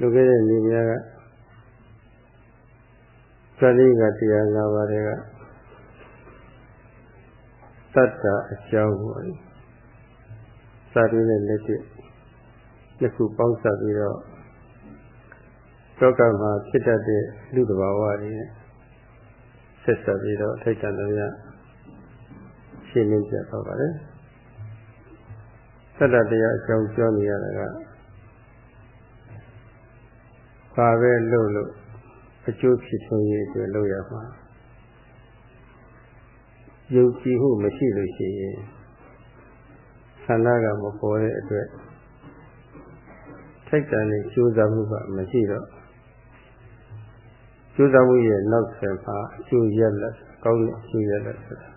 လူခဲ့တဲ့နေများကသတိကတရား၅ပါးတွေကတတ္တအကြောင်းပေါ့လေစာရင်းနဲ့လက်တွေ့နှစ်ခုပေါင်းစပ်ပြီးတော့လောကမှာဖြစ်တတ်တဲ့လူတဘာဝတွေနဲ့ဆက်ဆက်ပြီးတော့ထိတ်တန်တရားရှင်းလင်းပြတော့ပါတယ်သတ္တတရားအကြောင်းပြောနေရတာက ဘာပဲလို့လို့အကျိုးဖြစ်ဆုံးရေးအတွက်လုပ်ရမှာယုံကြည်မှုမရှိလို့ရှိရင်ဆန္ဒကမပေါ်တဲ့အတွက်ထိုက်တန်တဲ့ကြိုးစားမှုကမရှိတော့ကြိုးစားမှုရဲ့နောက်ဆက်မှာအကျိုးရလက်ကောင်းတဲ့အကျိုးရလက်ဆိုတာ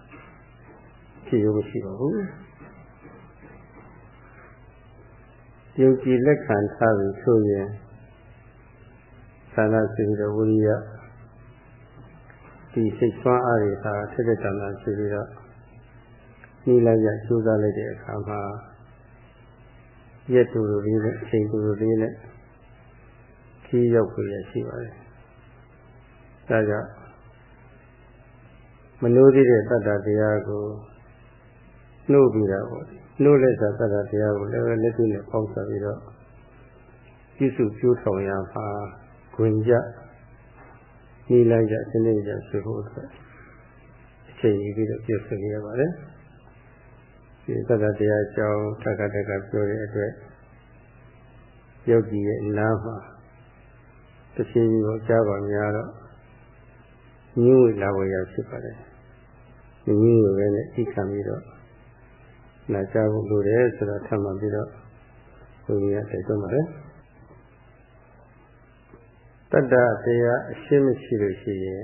ဖြစ်ရုံမရှိပါဘူးယုံကြည်လက်ခံထားပြီးဆိုရင် သန္တာစီပြီးတော့ဝိရိယဒီစိတ်ဆွမ်းအားတွေဟာထက်တဲ့တန်တာရှိပြီးတော့နှီးလိုက်ရကျိုးစားလိုက်တဲ့အခါမှာရက်တူတူလေးနဲ့အချိန်တူတူလေးနဲ့ခီးရောက်ပြရရှိပါတယ်။ဒါကြောင့်မနိုးသေးတဲ့တတ္တတရားကိုနှုတ်ပြီးတာပေါ့။နှုတ်လက်စာတတ္တတရားကိုလည်းလက်တွေ့နဲ့ပေါင်းစပ်ပြီးတော့ပြည့်စုံကျိုးထောင်ရမှာ ခွင်ကြနေလိုက်ကြစနစ်ကြဆိုဖို့အတွက်အချိန်ကြီးပြီးတော့ပြည့်စုံရပါတယ်။ဒီသတ္တတရားအကြောင်းတက္ကတကပြောတဲ့အတွက်ယောဂီရဲ့နားမှာတစ်ချိန်ကြီးကိုကြားပါများတော့ညှို့လာဝယ်ရဖြစ်ပါတယ်။ဒီညှို့ပဲနဲ့ဣခံပြီးတော့နာကြားဖို့လိုတယ်ဆိုတော့ထပ်မှပြီးတော့ဘုရားတိုက်တွန်းပါတယ်။ တတ္တတရားအရှင်းမရှိလို့ရှိရင်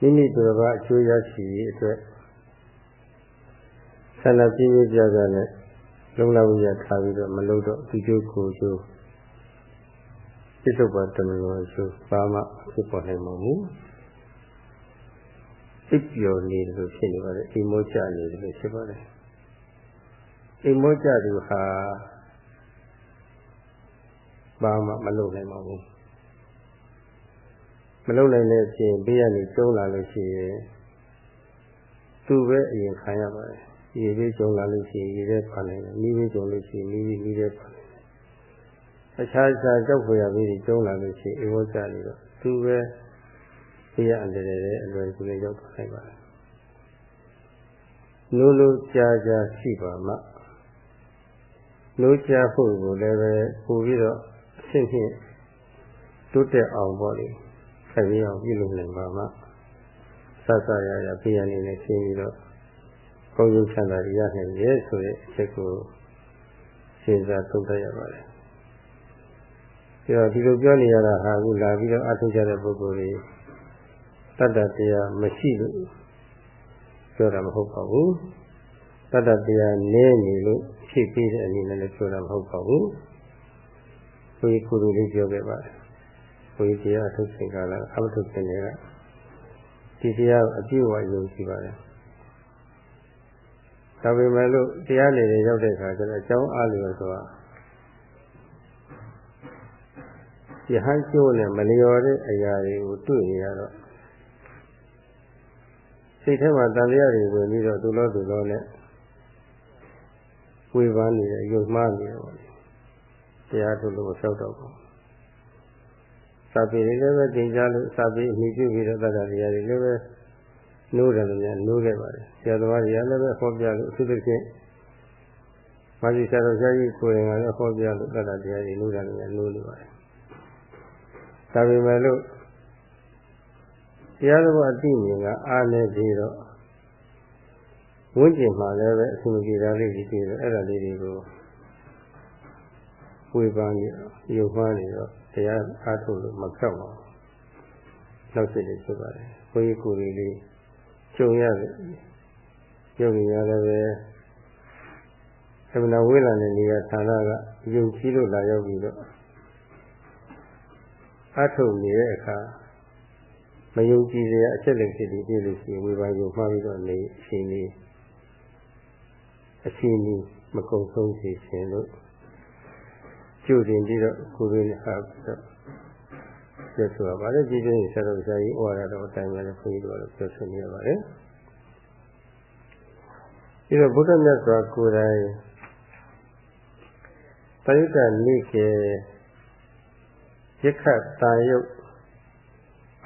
မိမိတို့ဘာအကျိုးရရှိရေးအတွက်ဆန္ဒပြင်းပြကြကြနဲ့လုံလောက်ရထားပြီးတော့မလုပ်တော့ဒီကျိုးကိုကျိုးပြစ္ဆုတ်ပါတမလို့ကျိုးဘာမှဖြစ်ပေါ်နိုင်မှာမဟုတ်အိပ်ပျော်နေတယ်လို့ဖြစ်နေပါတယ်အိမ်မောကြနေတယ်လို့ဖြစ်ပါတယ်အိမ်မောကြသူဟာ ဘာမှမလုပ်နိုင်ပါဘူးမလုပ်နိုင်တဲ့အပြင်ဘေးကနေကျုံးလာလို့ရှိရင်သူပဲအရင်ခံရပါတယ်ရေလေးကျုံလာလို့ရှိရင်ရေထဲပါနိုင်တယ်။မီးလေးကျုံလို့ရှိရင်မီးလေးမီးထဲပါနိုင်တယ်။အခြားခြားကြောက်ဖွယ်ရပြီးကျုံလာလို့ရှိရင်အေဝဇ္ဇနေတော့သူပဲသိရအနေနဲ့အလွယ်ကူလေးရောက်သွားနိုင်ပါတယ်။လိုလိုကြာကြာရှိပါမှလိုကြာဖို့ကိုလည်းပဲပို့ပြီးတော့ အရှင်းဖြင့်တိုးတက်အောင်ပေါ့လေ။ဆက်ပြီးအောင်ပြုလုပ်နိုင်ပါမှစစရရပြရနေနဲ့ရှင်းပြီးတော့ကောင်းကျိုးချမ်းသာရနိုင်ရဲ့ဆိုတဲ့အချက်ကိုစဉ်းစားသုံးသပ်ရပါတယ်။ဒီတော့ဒီလိုပြောနေရတာဟာအခုလာပြီးတော့အထုကြတဲ့ပုဂ္ဂိုလ်တွေတတ္တတရားမရှိလို့ပြောတာမဟုတ်ပါဘူး။တတ္တတရားနည်းနေလို့ဖြစ်ပြီးတဲ့အနေနဲ့လည်းပြောတာမဟုတ်ပါဘူး။ ဘုရားကုသိုလ်လေးပြောခဲ့ပါတယ်။ဘုရားတရားအထုရှင်ကလည်းအမထုရှင်တွေကဒီတရားကိုအပြည့်အဝယုံကြည်ပါတယ်။ဒါပေမဲ့လို့တရားနေရောက်တဲ့အခါကျတော့အကြောင်းအားလျော်ဆိုတာဒီဟန်ကျိုးနဲ့မလျော်တဲ့အရာတွေကိုတွေ့နေရတော့စိတ်ထဲမှာတန်လျာတွေဝင်ပြီးတော့သူလို့သူလို့နဲ့ဝေဖန်နေတယ်ယုံမှားနေတယ်ပေါ့ တရားထုတ်လို့ဆောက်တော့ဘူးစာပေလေးလည်းပဲသင်ကြားလို့စာပေအမိပြုပြီးတော့တတ်တာတရားတွေလည်းပဲနိုးတယ်လို့များနိုးခဲ့ပါတယ်ဆရာသမားကြီးကလည်းပဲဟောပြလို့အထူးသဖြင့်မာဇီဆရာတော်ဆရာကြီးကိုယ်တိုင်ကလည်းဟောပြလို့တတ်တာတရားတွေနိုးတယ်လို့များနိုးနေပါတယ်ဒါပေမဲ့လို့တရားသဘောအတိမြင်ကအားနေပြီးတော့ဝိဉ္ဇဉ်မှာလည်းပဲအဆင်ပြေတာလေးကြီးပြီးတော့အဲ့ဒါလေးတွေကို ဝေပန်းပြီးရုပ်မှန်းနေတော့တရားအားထုတ်လို့မဖြောက်ပါဘူးနောက်စိတ်လေးဖြစ်ပါတယ်ဘုန်းကြီးကိုယ်လေးကြုံရတယ်ယုံကြည်ရလည်းပဲသမဏဝိလာတဲ့နေရာဌာနကယုံကြည်လို့လာရောက်ပြီးတော့အထုတ်နေတဲ့အခါမယုံကြည်စရာအချက်လက်ဖြစ်ပြီးပြလို့ရှိရင်ဝေဘာကိုမှားပြီးတော့နေအချိန်လေးအချိန်လေးမကုန်ဆုံးစေခြင်းလို့ ကျုပ်တင်ပြီးတော့ကိုရင်းနဲ့ဟာပြီးတော့ပြောဆိုရပါတယ်ကြည်ကျင်းဆရာတော်ဆရာကြီးဩဝါဒတော်အတိုင်းပဲခွင့်ပြုလို့ပြောဆိုနေရပါတယ်ဒီတော့ဘုရားမြတ်စွာကိုယ်တိုင်ပရိသတ်နိကေရခတ်တာယုတ်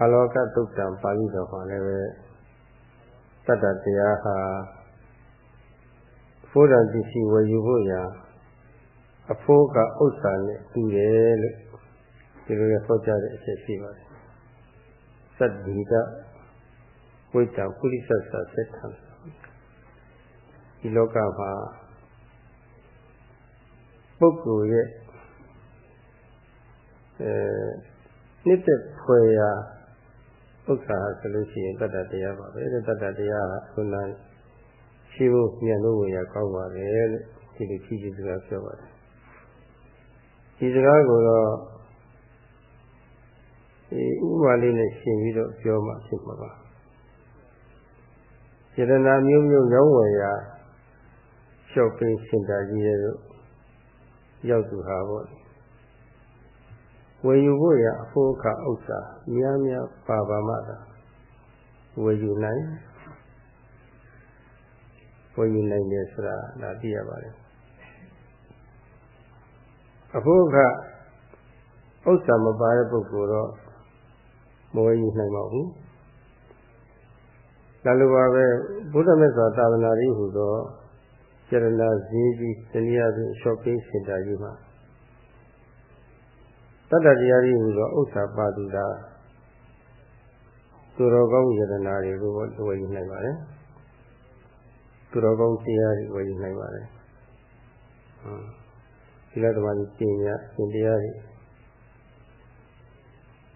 အလောကတုတ်တံပါဠိတော်မှာလည်းပဲတတ္တတရားဟာဘုရားပစ္စည်းဝယ်ယူဖို့ရာ အဖိုးကဥစ္စာနဲ့တူတယ်လို့ဒီလိုလည်းဟောကြားတဲ့အချက်ရှိပါတယ်သတ္တိကဝိတ္တကုလိသစ္စာသက်ထံဒီလောကမှာပုဂ္ဂိုလ်ရဲ့အဲနှစ်သက်ဖွယ်ရာဥစ္စာဆိုလို့ရှိရင်တတ္တတရားပါပဲတတ္တတရားဟာခုနရှိဖို့မြတ်လို့ဝေရကောင်းပါတယ်လို့ဒီလိုကြည့်ကြည့်စကားပြောပါတယ် ဒီစကားကိုတော့ဒီဥပမာလေးနဲ့ရှင်းပြီးတော့ပြောမှဖြစ်မှာပါစေတနာမျိုးမျိုးရောင်းဝယ်ရာလျှော့ပေးစင်တာကြီးရဲ့တို့ရောက်သူဟာပေါ့ဝယ်ယူဖို့ရအဖို့အခဥစ္စာများများပါပါမှသာဝယ်ယူနိုင်ဝယ်ယူနိုင်တယ်ဆိုတာဒါသိရပါတယ် အဖို့အခဥစ္စာမပါတဲ့ပုဂ္ဂိုလ်တော့မဝယ်ယူနိုင်ပါဘူးဒါလိုပါပဲဘုရားမြတ်စွာသာသနာ့ဤဟူသောကျရဏဈေးကြီးတနည်းအားဖြင့် shopping center ကြီးမှာတတ္တတရားကြီးဟူသောဥစ္စာပါတုတာသူတော်ကောင်းယတနာတွေကိုဝယ်ယူနိုင်ပါတယ်သူတော်ကောင်းတရားတွေဝယ်ယူနိုင်ပါတယ်ဒီ လိုတမန်ကြီးပညာသင်တရားတွေ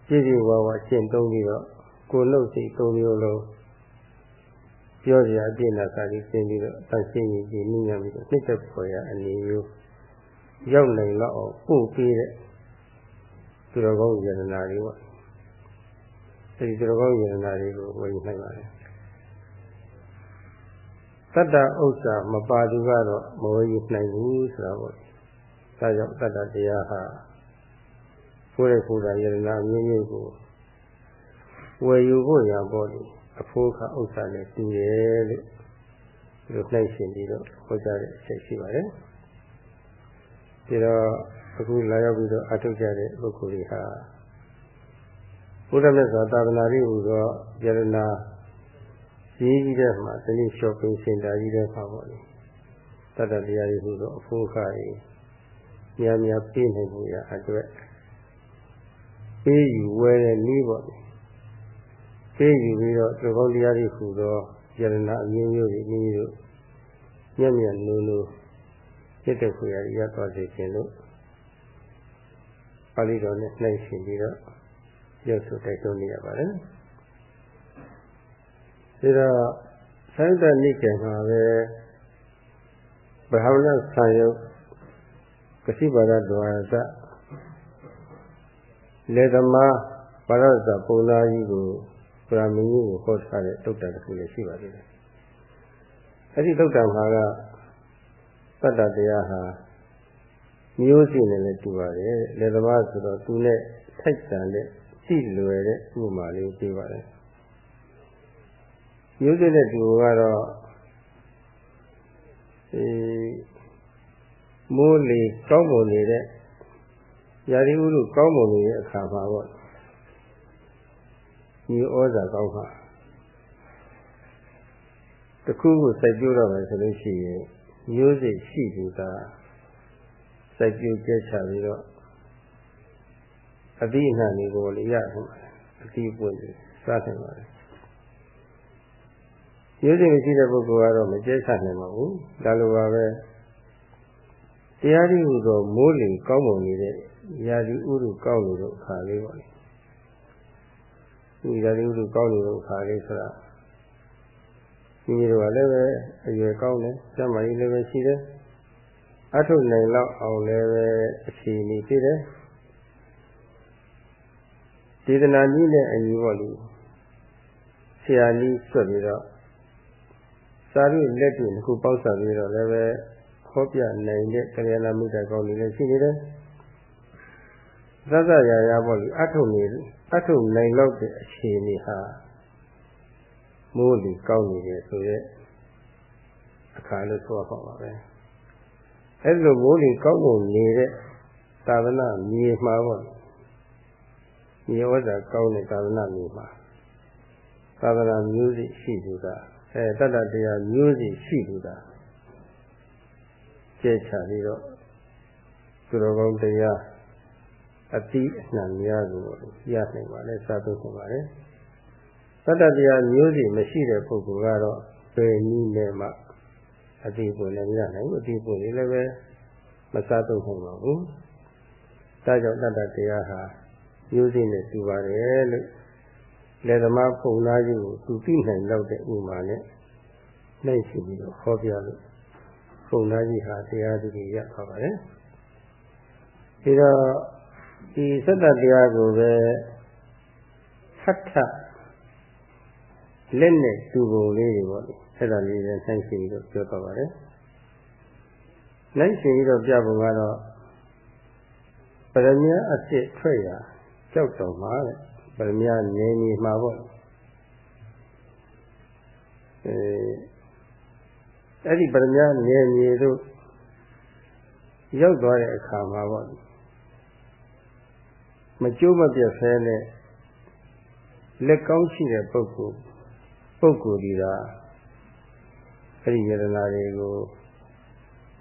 ကြည့်ကြည့်ဝါဝါရှင်းသုံးပြီးတော့ကိုယ်နှုတ်စိတ်သုံးမျိုးလုံးပြောစရာအပြည့်နဲ့စာကြီးသင်ပြီးတော့အရှင်းကြီးကြီးနည်းညံပြီးတော့နှစ်သက်ဖွယ်ရအနေမျိုးရောက်နိုင်တော့ပို့ပေးတဲ့သူတော်ကောင်းယန္နာတွေပေါ့အဲဒီသူတော်ကောင်းယန္နာတွေကိုဝယ်ယူနိုင်ပါတယ်တတ္တဥစ္စာမပါသူကတော့မဝယ်ယူနိုင်ဘူးဆိုတာပေါ့ ဒါကြောင့်တတ္တတရားဟာကိုယ်ရဲ့ကိုယ်တာယန္နာမျိုးမျိုးကိုဝယ်ယူဖို့ရပေါ့လေအဖိုးခဥစ္စာနဲ့တူတယ်လို့ဒီလိုနှိုက်ရှင်ပြီးတော့ဟောကြားတဲ့အချက်ရှိပါတယ်ဒီတော့အခုလာရောက်ပြီးတော့အထုတ်ကြတဲ့ပုဂ္ဂိုလ်တွေဟာဘုရားမြတ်စွာသာသနာ့ရေးဟူသောယရနာကြီးကြီးတဲ့မှာဒီနေ့ shopping center ကြီးတဲ့မှာပေါ့လေတတ္တတရားတွေဟူသောအဖို့ခါကြီး များများပြည့်နိုင်မှုရအတွက်ပေးယူဝဲတဲ့နည်းပေါ့လေပေးယူပြီးတော့သူကောင်းတရားတွေဟူသောယရနာအမျိုးမျိုးတွေနည်းတို့ညံ့ညံ့နိုးနိုးစိတ်တခွေရရသွားစေခြင်းလို့ပါဠိတော်နဲ့နှိုင်းရှင်ပြီးတော့ရုပ်ဆိုတိုက်တွန်းနေရပါတယ်ဒါတော့ဆိုင်တနိကေမှာပဲဘဟဝနဆံယုတ် ကတိပါဒဒွါရသလေသမားပါရဇပုံနာကြီးကိုဗြဟ္မင်းကြီးကိုဟောထားတဲ့တုတ်တန်တစ်ခုလည်းရှိပါသေးတယ်အဲ့ဒီတုတ်တန်မှာကသတ္တတရားဟာမျိုးစီနဲ့လည်းတူပါတယ်လေသမားဆိုတော့သူနဲ့ထိုက်တန်တဲ့ရှိလွယ်တဲ့ဥပမာလေးပြပါတယ်မျိုးစီနဲ့တူကတော့အဲ မိုးလေကောင်းပုံနေတဲ့ယာရီဥလူကောင်းပုံနေတဲ့အခါမှာပေါ့ဒီဩဇာကောင်းပါတခုခုစိုက်ပြတော့မယ်ဆိုလို့ရှိရင်မျိုးစိရှိသူသာစိုက်ပြကျက်ချပြီးတော့အတိအနှံတွေကိုလည်းရတယ်အတိပွင့်ပြီးစားနိုင်ပါတယ်မျိုးစိမရှိတဲ့ပုဂ္ဂိုလ်ကတော့မကျက်ချနိုင်ပါဘူးဒါလိုပါပဲ တရားဒီဟူသောမိုးလင်ကောင်းပုံနေတဲ့ရာဒီဥရုကောင်းလို့အခါလေးပါလေဒီရာဒီဥရုကောင်းလို့အခါလေးဆိုတာဒီလိုကလည်းပဲအရွယ်ကောင်းတယ်စမ်းမကြီးလည်းပဲရှိတယ်အထုနိုင်လောက်အောင်လည်းပဲအခြေအနေရှိတယ်ဒေသနာနည်းနဲ့အညီပေါ့လေဆရာနည်းဆွတ်ပြီးတော့စာရိလက်တွေတစ်ခုပေါက်စားပြီးတော့လည်းပဲ ဟောပြနိုင်တဲ့ကလျာဏမိတ်တာကောင်းနေလည်းရှိနေတယ်သတ္တရာရာပေါ့လေအထုနေအထုနိုင်လောက်တဲ့အခြေအနေဟာမိုးလီကောင်းနေတယ်ဆိုရက်အခါလို့ဆိုရပါပါပဲအဲ့လိုမိုးလီကောင်းကုန်နေတဲ့သာသနာမြေမှာပေါ့မြေဝဇ္ဇာကောင်းတဲ့သာသနာမြေမှာသာသနာမျိုးစိရှိသူကအဲတတ္တတရားမျိုးစိရှိသူက ကျဲချပြီးတော့သူတော်ကောင်းတရားအတိအနှံများကိုရနိုင်ပါလေစာသုံးနိုင်ပါလေတတ္တတရားမျိုးစီမရှိတဲ့ပုဂ္ဂိုလ်ကတော့ပယ်နည်းနဲ့မှအတိပွင့်လည်းမရနိုင်ဘူးအတိပွင့်လည်းပဲမစားသုံးနိုင်ပါဘူးဒါကြောင့်တတ္တတရားဟာမျိုးစီနဲ့တူပါတယ်လို့လေသမားပုံသားကြီးကိုသူသိနိုင်တော့တဲ့ဥမာနဲ့နှိမ့်ရှိပြီးတော့ဟောပြလို့ ပုံသားကြီးဟာတရားသူကြီးရပါပါတယ်ဒီတော့ဒီစက်တတရားကိုပဲဟတ်ထလက်နဲ့တူပုံလေးတွေပေါ့လေအဲ့ဒါလေးလည်းဆိုင်ရှင်ပြီးတော့ပြောတော့ပါတယ်လိုက်ရှင်ပြီးတော့ပြပုံကတော့ပရမအစ်စ်ထွက်ရကြောက်တော်မှာတဲ့ပရမနေနေမှာပေါ့အဲ အဲ့ဒီပရမနေနေတို့ရောက်သွားတဲ့အခါမှာပေါ့မကျိုးမပြတ်ဖဲနဲ့လက်ကောင်းရှိတဲ့ပုဂ္ဂိုလ်ပုဂ္ဂိုလ်ဒီကအဲ့ဒီယရနာတွေကို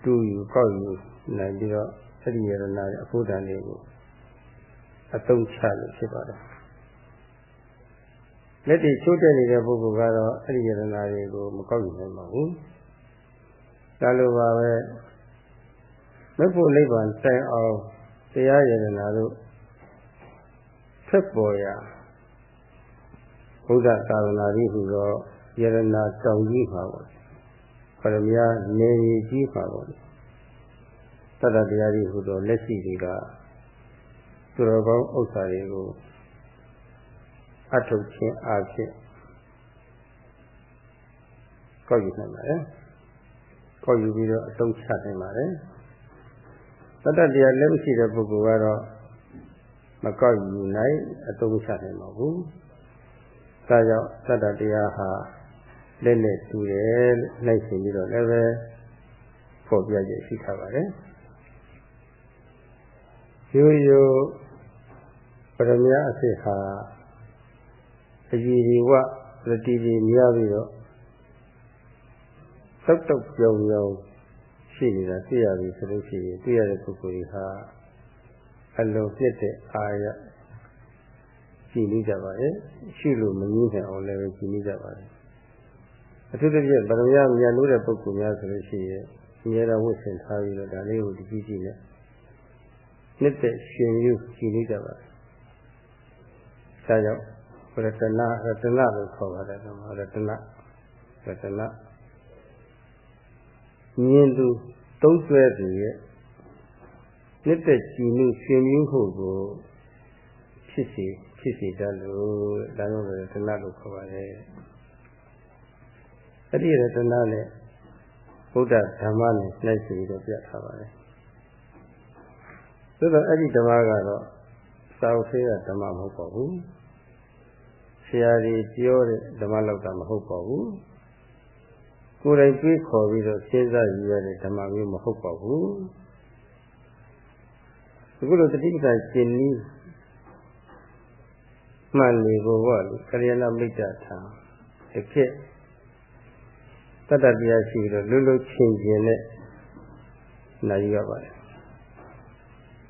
တူယူကောက်ယူနိုင်ပြီးတော့အဲ့ဒီယရနာရဲ့အဖို့တန်တွေကိုအသုံးချလို့ဖြစ်ပါတယ်လက်တွေချိုးတက်နေတဲ့ပုဂ္ဂိုလ်ကတော့အဲ့ဒီယရနာတွေကိုမကောက်ယူနိုင်ပါဘူး ဒါလိုပါပဲမဖို့နိဗ္ဗာန်တိုင်အောင်တရားယရနာတို့ဆက်ပေါ်ရာဘုရားသာသနာကြီးဟူသောယရနာတောင်ကြီးမှာပေါ့ပရမယနေကြီးမှာပေါ့တတ္တတရားကြီးဟူသောလက်ရှိတွေကသူတော်ကောင်းဥစ္စာတွေကိုအထုတ်ခြင်းအဖြစ်ကောက်ယူနိုင်ပါတယ် ကောက်ယူပြီးတော့အသုံးချနိုင်ပါတယ်တတ္တတရားလက်မရှိတဲ့ပုဂ္ဂိုလ်ကတော့မကောက်ယူနိုင်အသုံးချနိုင်ပါဘူး။ဒါကြောင့်သတ္တတရားဟာလက်နဲ့တူတယ်လို့လိုက်ရှင်ပြီးတော့လည်းပဲဖော်ပြချက်ရှိထားပါတယ်။ရိုးရိုးပရမယအစစ်ဟာအကြီးဒီဝပတိဒီများပြီးတော့ တောက်တောက်ပြောင်ပြောင်ရှိနေတာသိရပြီဆိုလို့ရှိရင်သိရတဲ့ပုဂ္ဂိုလ်ကြီးဟာအလုံးပြည့်တဲ့အာရကြည်နေကြပါရဲ့ရှိလို့မငြင်းနိုင်အောင်လည်းကြည်နေကြပါရဲ့အထူးသဖြင့်ဗရမယမြန်လို့တဲ့ပုဂ္ဂိုလ်များဆိုလို့ရှိရင်အများတော်ဝတ်ဆင်ထားပြီးတော့ဒါလေးကိုကြည့်ကြည့်နဲ့နှစ်သက်ရှင်ယူကြည်နေကြပါဒါကြောင့်ရတနာရတနာလို့ခေါ်ပါတယ်ကွာရတနာရတနာ မြင်သူသုံးဆွဲသူရဲ့နှစ်သက်ကြည်မှုရှင်မြူးမှုကိုဖြစ်စီဖြစ်စီတတ်လို့ဒါကြောင့်လည်းတဏှလို့ခေါ်ပါတယ်အဲ့ဒီရတနာနဲ့ဗုဒ္ဓဓမ္မနဲ့နှိုက်ပြီးတော့ပြထားပါတယ်ဆိုတော့အဲ့ဒီဓမ္မကတော့စာအုပ်သေးတဲ့ဓမ္မမဟုတ်ပါဘူးဆရာကြီးပြောတဲ့ဓမ္မလောက်တာမဟုတ်ပါဘူး ကိုယ်တိုင်တွေးခေါ်ပြီးတော့စဉ်းစားယူရတဲ့ဓမ္မမျိုးမဟုတ်ပါဘူးအခုလိုတတိပ္ပံရှင်နည်းမှန်လေကိုပေါ့လေကလျာဏမိတ်တာထာတစ်ခေတ်တတ္တတရားရှိပြီးတော့လွတ်လွတ်ချင်းချင်းနဲ့နိုင်ရပါတယ်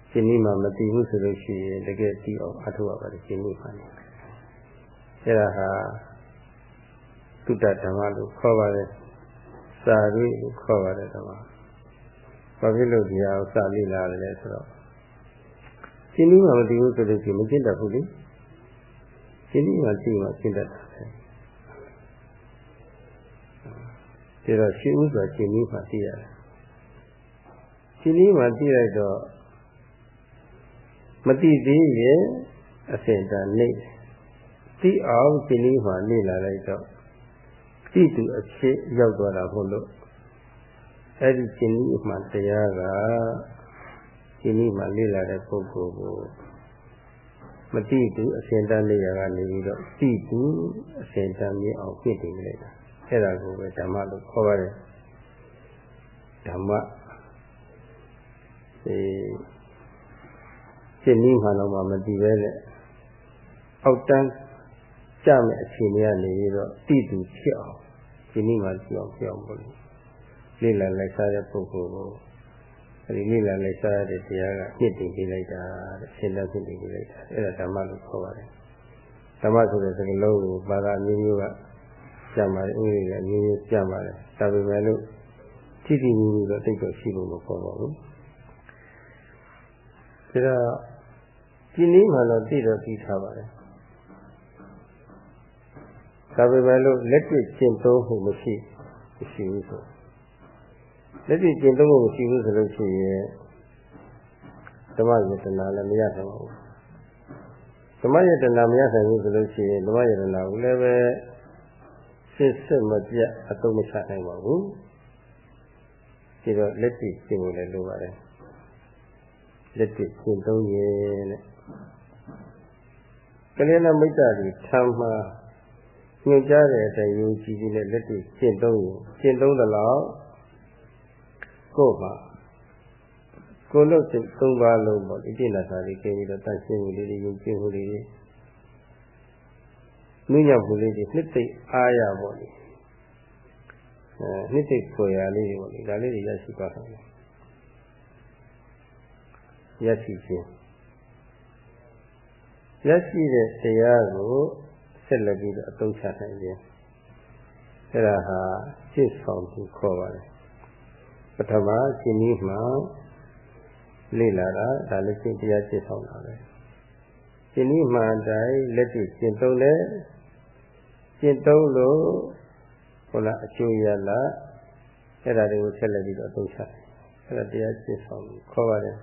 ရှင်နည်းမှမတည်ဘူးဆိုလို့ရှိရင်တကယ်တည်အောင်အထောက်ရပါတယ်ရှင်နည်းမှနေအဲ့ဒါဟာတုတ္တဓမ္မလို့ခေါ်ပါတယ် စာရိလို့ခေါ်ပါတယ်ဓမ္မဘာဖြစ်လို့ဒီဟာကိုစာလိလာလဲဆိုတော့ရှင်းပြီးမှမသိဘူးဆိုလို့ရှိရင်မကျင့်တတ်ဘူးလေရှင်းပြီးမှသိမှကျင့်တတ်တာပဲဒါတော့ရှင်းဥစွာရှင်းပြီးမှသိရတယ်ရှင်းပြီးမှသိလိုက်တော့မသိသေးရင်အစင်တန်နေသိအောင်ရှင်းပြီးမှနေလာလိုက်တော့ သိသူအဖြစ်ရောက်သွားတာဟုတ်လို့အဲ့ဒီရှင်းပြီးမှတရားကဒီနေ့မှလေ့လာတဲ့ပုဂ္ဂိုလ်ကိုမတိတူအစဉ်တန်းနေရာကနေပြီးတော့တိတူအစဉ်တန်းမြင်အောင်ပြည့်တည်လိုက်တာအဲ့ဒါကိုပဲဓမ္မလို့ခေါ်ပါတယ်ဓမ္မဒီရှင်းနည်းမှတော့မှမတည်ပဲနဲ့အောက်တန်း ကြမဲ့အခြေအနေကနေပြီးတော့တိတူဖြစ်အောင်ဒီနည်းမှကြည့်အောင်ပြောင်းဖို့လေ့လာလိုက်စားတဲ့ပုဂ္ဂိုလ်ကိုအဲဒီလေ့လာလိုက်စားတဲ့တရားကပြည့်တည်ပေးလိုက်တာတဲ့ရှင်းတဲ့ပြည့်တည်ပေးလိုက်တာအဲ့ဒါဓမ္မလို့ခေါ်ပါတယ်ဓမ္မဆိုတဲ့စကားလုံးကိုဘာသာမျိုးမျိုးကကြံပါတယ်ဥပဒေကအမျိုးမျိုးကြံပါတယ်ဒါပေမဲ့လို့တိတိမျိုးမျိုးတော့တိတ်တော့ရှိလို့မပေါ်ပါဘူးဒါတော့ဒီနည်းမှတော့သိတော့သိထားပါတယ် ဒါပေမဲ့လို့လက်တွေ့ကျင့်သုံးမှုမရှိမရှိဘူးဆိုလက်တွေ့ကျင့်သုံးမှုမရှိဘူးဆိုလို့ရှိရင်ဓမ္မယတနာလည်းမရတော့ဘူးဓမ္မယတနာမရနိုင်ဘူးဆိုလို့ရှိရင်ဓမ္မယတနာကိုလည်းပဲစစ်စစ်မပြတ်အသုံးမချနိုင်ပါဘူးဒီတော့လက်တွေ့ကျင့်ဖို့လည်းလိုပါတယ်လက်တွေ့ကျင့်သုံးရင်တဲ့ကလေးနဲ့မိတ္တတွေထမ်းမှာ ညွှန်ကြားတဲ့အတိုင်းယုံကြည်ခြင်းနဲ့လက်တွေ့ကျင့်သုံးရင်ကျင့်သုံးသလောက်ကိုယ်မှာကိုယ်လို့စိတ်သုံးပါလုံးပေါ့ဒီပြည့်လာတာလေးကျင်းပြီးတော့တန့်ရှင်းမှုလေးတွေယုံကြည်မှုလေးတွေနုညံ့မှုလေးတွေနှစ်သိအားရပေါ့လေအဲနှစ်သိကိုယ်ရလေးတွေပေါ့လေဒါလေးတွေရရှိပါဆောင်တယ်ရရှိခြင်းရရှိတဲ့တရားကို ဆက်လက်ပြီးတော့အသုံးချနိုင်ခြင်းအဲ့ဒါဟာစိတ်ဆောင်သူခေါ်ပါတယ်ပထမရှင်ကြီးမှာလေ့လာတာဒါလည်းစိတ်တရားစိတ်ဆောင်တာပဲရှင်ကြီးမှာတိုင်းလက်တွေ့ကျင့်သုံးတဲ့ကျင့်သုံးလို့ဟိုလားအကျိုးရလာအဲ့ဒါတွေကိုဆက်လက်ပြီးတော့အသုံးချတယ်အဲ့ဒါတရားစိတ်ဆောင်ခေါ်ပါတယ်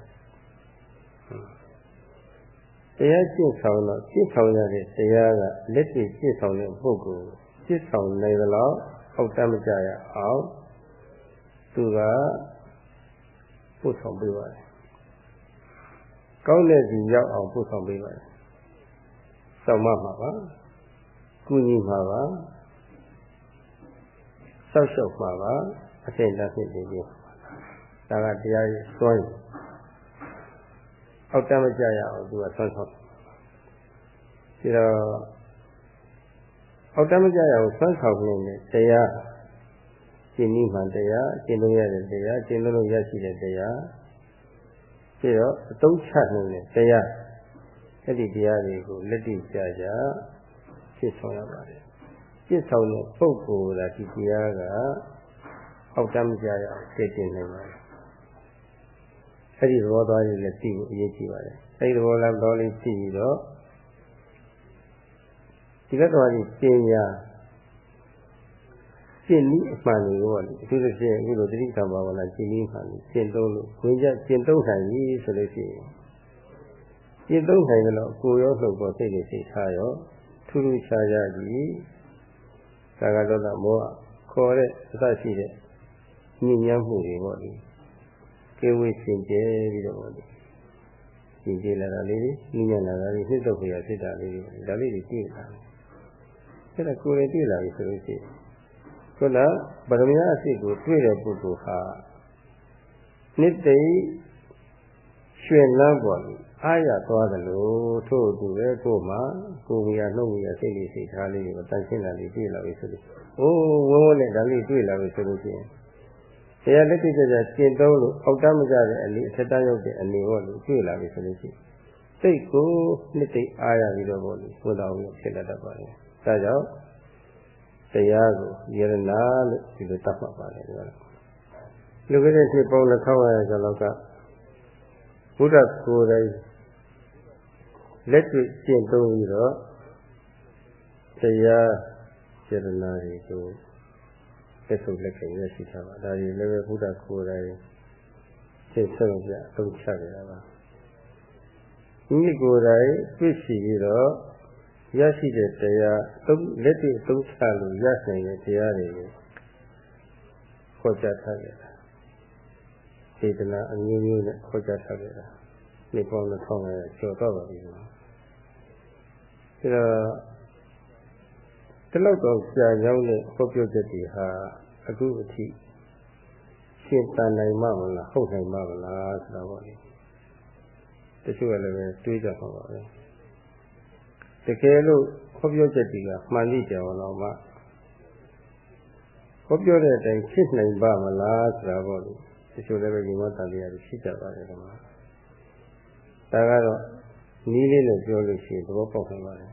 တရားကျင့်ဆောင်တော့ကျင့်ဆောင်ရတဲ့တရားကလက်တွေ့ကျင့်ဆောင်တဲ့ပုဂ္ဂိုလ်ကျင့်ဆောင်နိုင်သလောက်အောက်တမ်းမကြရအောင်သူကပို့ဆောင်ပေးပါတယ်။ကောင်းတဲ့စီရောက်အောင်ပို့ဆောင်ပေးပါတယ်။စောင့်မမှာပါ။ကုညီမှာပါ။စောက်ရှောက်မှာပါအစဉ်တည်းဖြစ်နေပြီ။ဒါကတရားရဲ့စွန့် အောက်တမ်းမကြရအောင်သူကဆွမ်းဆောင်ဒီတော့အောက်တမ်းမကြရအောင်ဆွမ်းဆောင်နေတဲ့တရားရှင်းနည်းမှန်တရားရှင်းလို့ရတဲ့တရားရှင်းလို့ရရှိတဲ့တရားပြီးတော့အသုံးချနေတဲ့တရားအဲ့ဒီတရားတွေကိုလက်တွေ့ကြကြဖြစ်ဆောင်ရပါတယ်ဖြစ်ဆောင်တဲ့ပုဂ္ဂိုလ်ကဒီတရားကအောက်တမ်းမကြရအောင်သိကျင်နေပါတယ် အဲ့ဒီသဘောသွားရေးလည်းသိဖို့အရေးကြီးပါတယ်အဲ့ဒီသဘောလားတော်လေးသိပြီးတော့ဒီဘက်တော်ကြီးပညာရှင်းနည်းအမှန်တွေကိုပေါ့လေအထူးသဖြင့်အခုလိုတိဋ္ဌာဘာဝနာရှင်းနည်းမှန်ကိုရှင်းသုံးလို့ဝင်ကြရှင်းသုံးနိုင်ပြီဆိုလို့ရှိရင်ရှင်းသုံးနိုင်တယ်လို့ကိုယ်ရောလှုပ်ပေါ်စိတ်တွေစိတ်ထားရောထူးထူးခြားခြားကြီးသာဂလောကမောဟခေါ်တဲ့အစရှိတဲ့ညဉ့်ညမ်းမှုတွေပေါ့လေ ကေဝေရှင်ကျဲပြီးတော့ပေါ့လေရှင်ကျဲလာတာလေးတွေညဉ့်ညမ်းလာတာလေးနှိမ့်တော့ပြရဖြစ်တာလေးတွေဒါလေးတွေတွေ့လာတယ်အဲ့ဒါကိုယ်လည်းတွေ့လာပြီဆိုလို့ရှိရင်ခုနဗရမယအစိတ်ကိုတွေ့တဲ့ပုဂ္ဂိုလ်ဟာနိတိရွှင်လန်းပေါ်လို့အားရသွားတယ်လို့ထို့သူပဲကိုယ်မှာကိုယ်မူရနှုတ်မူရစိတ်လေးစိတ်ထားလေးကိုတန်ရှင်းတာလေးတွေ့လာပြီဆိုလို့အိုးဝုန်းဝုန်းနဲ့ဒါလေးတွေ့လာပြီဆိုလို့ရှိရင် တရားလက်တွေ့ကြကြကျင့်သုံးလို့အောက်တမ်းမကြတဲ့အနေအထက်တန်းရောက်တဲ့အနေဟောလို့တွေ့လာပြီဆိုလို့ရှိရင်စိတ်ကိုနှစ်သိအားရပြီးတော့ပေါ့လေဘုရားဝင်ဖြစ်လာတတ်ပါလေဒါကြောင့်တရားကိုယရနာလို့ဒီလိုတတ်မှတ်ပါတယ်ကွာလူကလေးဖြစ်ပုံတစ်ခေါက်ရကျော်လောက်ကဘုရားကိုယ်တိုင်လက်တွေ့ကျင့်သုံးပြီးတော့တရားယရနာတွေကို သက်ဆုံးလက်ခံရရှိထားပါဒါကြီးလည်းပဲဘုရားကိုယ်တိုင်သိဆုံးပြအသုံးချကြတာပါဒီကိုယ်တိုင်သိရှိပြီးတော့ရရှိတဲ့တရားသုံးလက်တွေ့သုံးချလို့ရနိုင်တဲ့တရားတွေကိုခေါ်ကြားထားကြတာစေတနာအမျိုးမျိုးနဲ့ခေါ်ကြားထားကြတာဒီပေါင်း2000ကျော်တော့ပါပြီကွာဒါတော့ ဒီလောက်တော့ကြာကြောင်းတဲ့ဟောပြောချက်တွေဟာအခုအထိရှင်းတန်နိုင်မှမလားဟုတ်နိုင်မှမလားဆိုတော့လေတချို့ကလည်းပဲတွေးကြပါပါပဲတကယ်လို့ဟောပြောချက်တွေကမှန်သိကြအောင်တော့မှဟောပြောတဲ့အတိုင်းဖြစ်နိုင်ပါမလားဆိုတာပေါ့လေတချို့လည်းပဲညီမတန်တရားတွေရှိကြပါတယ်ကွာဒါကတော့နီးလေးနဲ့ပြောလို့ရှိရင်သဘောပေါက်နိုင်ပါတယ်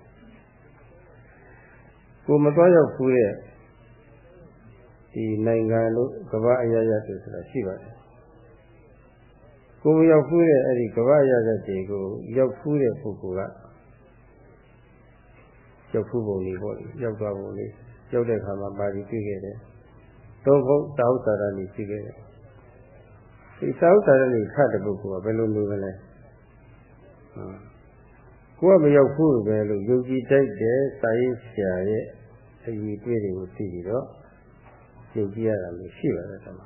ကိုမသွားရောက်ဘူးတဲ့ဒီနိုင်ငံတို့ကမ္ဘာအရာရတွေဆိုတာရှိပါတယ်ကိုမရောက်ဘူးတဲ့အဲ့ဒီကမ္ဘာအရာရတွေကိုရောက်ဘူးတဲ့ပုဂ္ဂိုလ်ကရောက်ဘူးပုံလေးပေါ့လေရောက်သွားပုံလေးရောက်တဲ့အခါမှာပါဠိတွေ့ခဲ့တယ်သုံးဖို့တောက်စာရဏီရှိခဲ့တယ်ဒီတောက်စာရဏီခတ်တဲ့ပုဂ္ဂိုလ်ကဘယ်လိုလုပ်မ လဲကိုကမရောက်ဘူးပဲလို့ယုံကြည်တိုက်တဲ့စာရေးဆရာရဲ့အကြီးတွေ့တွေကိုသိပြီးတော့ယုံကြည်ရတာမျိုးရှိပါတယ်တမ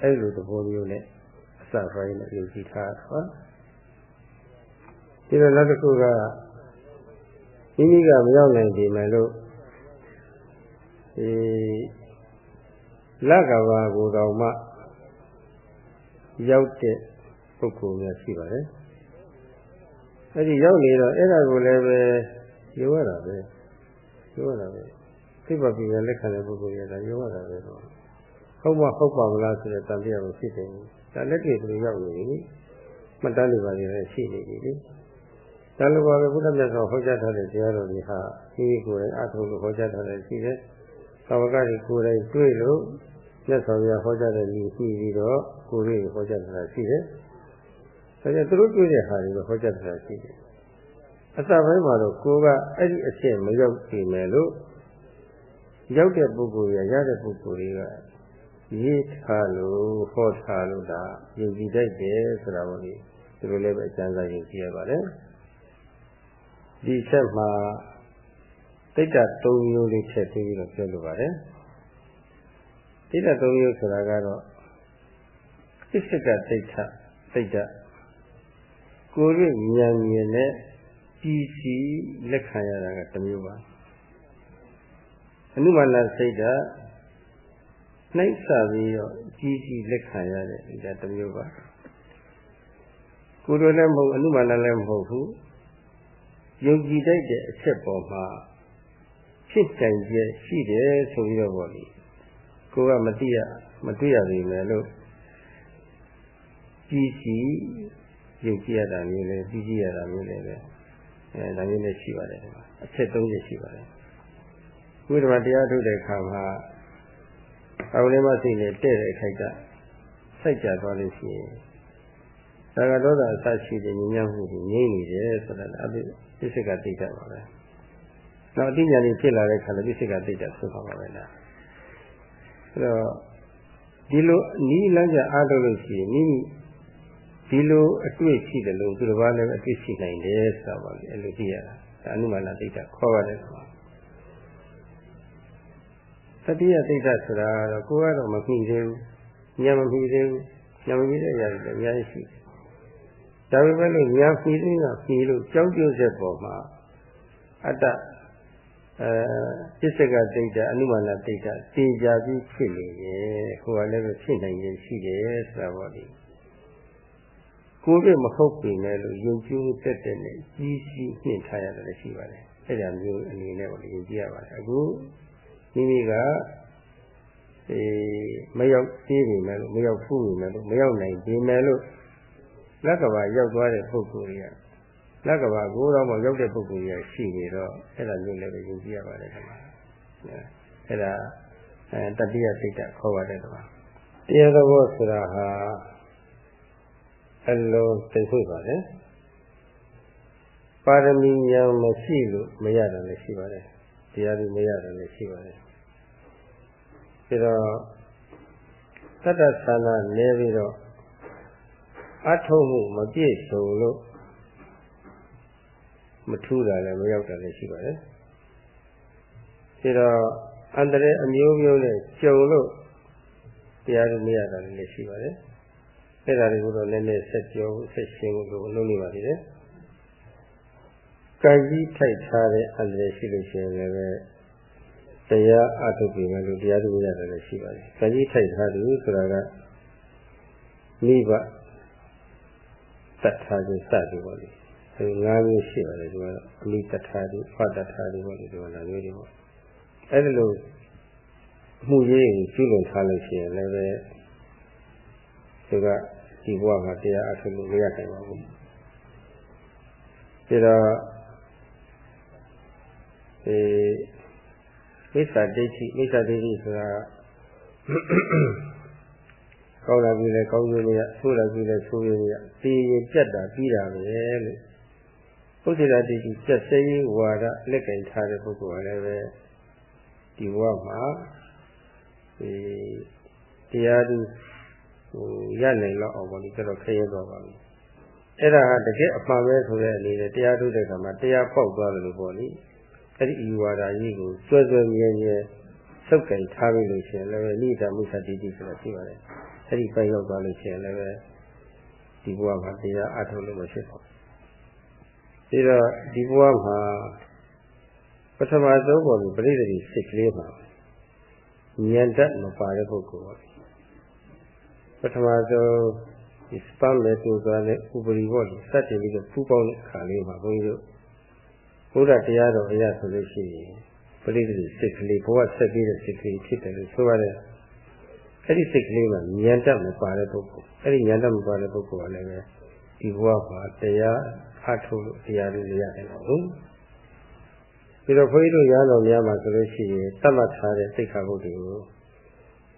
အဲ့လိုသဘောမျိုးနဲ့အစပိုင်းနဲ့ယုံကြည်ထားတာဟုတ်ဒီလိုနောက်တစ်ခုကမိမိကမရောက်နိုင်ပြီမယ်လို့ဒီလက်ကဘာကိုတော်မှရောက်တဲ့ပုဂ္ဂိုလ်များရှိပါတယ် အဲ့ဒီရောက်နေတော့အဲ့ဒါကိုလည်းပဲပြောရတာပဲပြောရတာပဲသိပါပြီလက်ခံတဲ့ပုဂ္ဂိုလ်ရတာပြောရတာပဲတော့ဟုတ်မဟုတ်ပါမလားဆိုတဲ့တန်တရားကိုဖြစ်တယ်ဒါလက်တွေ့ကလေးရောက်နေပြီမှတ်တမ်းတွေပါနေလည်းရှိနေပြီလေဒါလိုပါပဲဘုရားမြတ်စွာဟောကြားထားတဲ့တရားတော်တွေဟာဒီကိုယ်တိုင်အထုလို့ဟောကြားထားတဲ့ရှိတယ်သာဝကတွေကိုယ်တိုင်တွေ့လို့မြတ်စွာဘုရားဟောကြားတဲ့လူရှိပြီးတော့ကိုယ်လေးဟောကြားထားတာရှိတယ် ဒါကြောင့်သူတို့တွေ့တဲ့ဟာတွေကိုဟောကြားတာရှိတယ်။အစပိုင်းမှာတော့ကိုကအဲ့ဒီအချက်မရောက်ပြီမယ်လို့ရောက်တဲ့ပုဂ္ဂိုလ်ရရတဲ့ပုဂ္ဂိုလ်တွေကရေးထားလို့ဟောထားလို့ဒါယုံကြည်တတ်တယ်ဆိုတာပေါ့လေသူတို့လည်းပဲအကျဉ်းစားယုံကြည်ရပါတယ်။ဒီချက်မှာတိတ်တ၃မျိုးလေးထည့်ပြီးတော့ပြောလိုပါတယ်။တိတ်တ၃မျိုးဆိုတာကတော့ဣစ္ဆကတိတ်ထတိတ်တ ကိုယ်ရဲ့ဉာဏ်မြင်နဲ့ကြီးစီလက်ခံရတာကတစ်မျိုးပါအနုမာနစိတ်ဓာတ်နှိမ့်ဆပြီးတော့ကြီးစီလက်ခံရတဲ့ဒါတစ်မျိုးပါကိုယ်တို့လည်းမဟုတ်အနုမာနလည်းမဟုတ်ဘူးယုံကြည်တတ်တဲ့အချက်ပေါ်မှာဖြစ်တိုင်ကျရှိတယ်ဆိုပြီးတော့ဗောလေကိုကမသိရမတွေ့ရပြီမယ်လို့ကြီးစီ ယုံကြည်ရတာမျိုးလည်းပြီးကြည့်ရတာမျိုးလည်းပဲအဲဒါမျိုးလည်းရှိပါတယ်အချက်၃ချက်ရှိပါတယ်ဝိဓမတရားထုတ်တဲ့အခါမှာအောက်လေးမစိတ်နဲ့တဲ့တဲ့ခိုက်ကစိုက်ကြသွားလို့ရှိရင်သာဂတောတာအစရှိတဲ့ဉာဏ်မှုကိုငြိမ့်နေတယ်ဆိုတာအပိပစ္စကတိတ်တာပါပဲနောက်အတိညာဉ်ဖြစ်လာတဲ့အခါလည်းပစ္စကတိတ်တာဆိုပါပါပဲလားအဲတော့ဒီလိုနီးလမ်းကြအားထုတ်လို့ရှိရင်မိမိ ဒီလိုအတွေ့ရှိတယ်လို့သူတစ်ပါးလည်းအတွေ့ရှိနိုင်တယ်ဆိုတာပါလေအဲ့လိုကြည့်ရတာဒါအနုမာနတိတ်တာခေါ်ရတယ်ကွာတတိယတိတ်တာဆိုတာတော့ကိုယ်ကတော့မပြီးသေးဘူးညမပြီးသေးဘူးညမပြီးတဲ့အရာတွေလည်းအများကြီးရှိတယ်ဒါပေမဲ့လို့ညာပြီးသေးတာပြီးလို့ကြောင်းကျိုးဆက်ပေါ်မှာအတ္တအဲပစ္စကတိတ်တာအနုမာနတိတ်တာတင်ကြပြီးဖြစ်နေတယ်ဟိုကလည်းပဲဖြစ်နိုင်ရင်ရှိတယ်ဆိုတာပေါ့လေ ကိုယ်ကမဟုတ်ပြီလေလို့ယုံကြည်တက်တဲ့နဲ့ကြီးစီးနှင့်ထားရတယ်လည်းရှိပါတယ်အဲ့ဒါမျိုးအနေနဲ့ပေါ့လေယုံကြည်ရပါတယ်အခုမိမိကအေးမရောက်သေးပြီမယ်လို့မရောက်ဖူးပြီမယ်လို့မရောက်နိုင်ပြီမယ်လို့လက်ကဘာရောက်သွားတဲ့ပုဂ္ဂိုလ်ကြီးကလက်ကဘာကိုတော့မရောက်တဲ့ပုဂ္ဂိုလ်ကြီးရှိနေတော့အဲ့ဒါမျိုးလည်းပဲယုံကြည်ရပါတယ်ခင်ဗျာအဲ့ဒါအဲတတိယစိတ်ဓာတ်ခေါ်ပါတယ်ကွာတရားတော်ဆိုတာဟာ အလုံးသိခွင့်ပါတယ်ပါရမီညာမရှိလို့မရတာလည်းရှိပါတယ်တရားတွေမရတာလည်းရှိပါတယ်ဒါတော့တတ္တသနာလဲပြီးတော့အထုံးမှုမပြည့်စုံလို့မထူးတာလည်းမရောက်တာလည်းရှိပါတယ်ဒါတော့အန္တရာယ်အမျိုးမျိုးနဲ့ကြုံလို့တရားတွေမရတာလည်းရှိပါတယ် အဲ့ဒါတွေကိုတော့နည်းနည်းဆက်ပြောဆက်ရှင်းဖို့လုပ်နေပါသေးတယ်ကံကြီးထိုက်ထားတဲ့အန္တရာယ်ရှိလို့ရှိရင်လည်းတရားအထုတ်ပြီးမှလို့တရားသူရတယ်လည်းရှိပါတယ်။ကံကြီးထိုက်ထားတယ်ဆိုတာကမိဘတတ်ထားခြင်းစသည်ပေါ့လေ။အဲငါးမျိုးရှိပါတယ်ဒီမှာအမိတတ်ထားတယ်ဖတ်တတ်ထားတယ်ပေါ့လေဒီမှာလာမျိုးတွေပေါ့။အဲဒီလိုမှုရေးကိုကျူးလွန်ထားလို့ရှိရင်လည်းပဲသူက ဒီဘဝမှာတရားအထုတ်လို့မရနိုင်ပါဘူး။ဒါတော့အဲမိစ္ဆာဒိဋ္ဌိမိစ္ဆာဒိဋ္ဌိဆိုတာကောင်းလာပြီလေကောင်းကျိုးလေးရဆိုးလာပြီလေဆိုးရင်းရပြီးရင်ပြတ်တာပြီးတာပဲလို့ဘုဒ္ဓရာဒိဋ္ဌိပြတ်စေးဝါဒလက်ကင်ထားတဲ့ပုဂ္ဂိုလ်ကလည်းပဲဒီဘဝမှာဒီတရားသူ ဟိုရနိုင်တော့အောင်ပေါ့ဒီတော့ခရဲတော့ပါပြီအဲ့ဒါဟာတကယ်အမှန်ပဲဆိုတဲ့အနေနဲ့တရားထုတ်တဲ့အခါမှာတရားပေါက်သွားတယ်လို့ပေါ့လေအဲ့ဒီဤဝါဒကြီးကိုကျွဲကျွဲမြဲမြဲစုပ်ကင်ထားပြီလို့ရှိရင်လည်းနိဒာမှုသတိတိဆိုတာရှိပါတယ်အဲ့ဒီပိုင်ရောက်သွားလို့ရှိရင်လည်းဒီဘဝမှာတရားအထုတ်လို့မဖြစ်ပါဘူးပြီးတော့ဒီဘဝမှာပထမဆုံးပေါ်ပြီးပရိသေတိစိတ်ကလေးမှာဉာဏ်တတ်မပါတဲ့ပုဂ္ဂိုလ်ပ ထမဆုံးဒီစပမ်းမဲ့တူသွားတဲ့ဥပရိဘောစက်တင်ပြီးတော့ပူပေါင်းတဲ့ခါလေးမှာဘုန်းကြီးတို့ဘုရားတရားတော်အရာဆိုလို့ရှိရင်ပရိသေစိတ်ကလေးဘဝဆက်ပြီးတဲ့စိတ်ကလေးဖြစ်တယ်လို့ဆိုရတယ်အဲ့ဒီစိတ်ကလေးမှာဉာဏ်တတ်မပါတဲ့ပုဂ္ဂိုလ်အဲ့ဒီဉာဏ်တတ်မပါတဲ့ပုဂ္ဂိုလ်ကလည်းဒီဘဝမှာတရားအထုတ်လို့တရားလေးရရတယ်ပေါ့ဟုတ်ပြီးတော့ခွေးတို့ရတော်များမှာဆိုလို့ရှိရင်သတ်မှတ်ထားတဲ့စိတ်ခါဘုဒ္ဓကို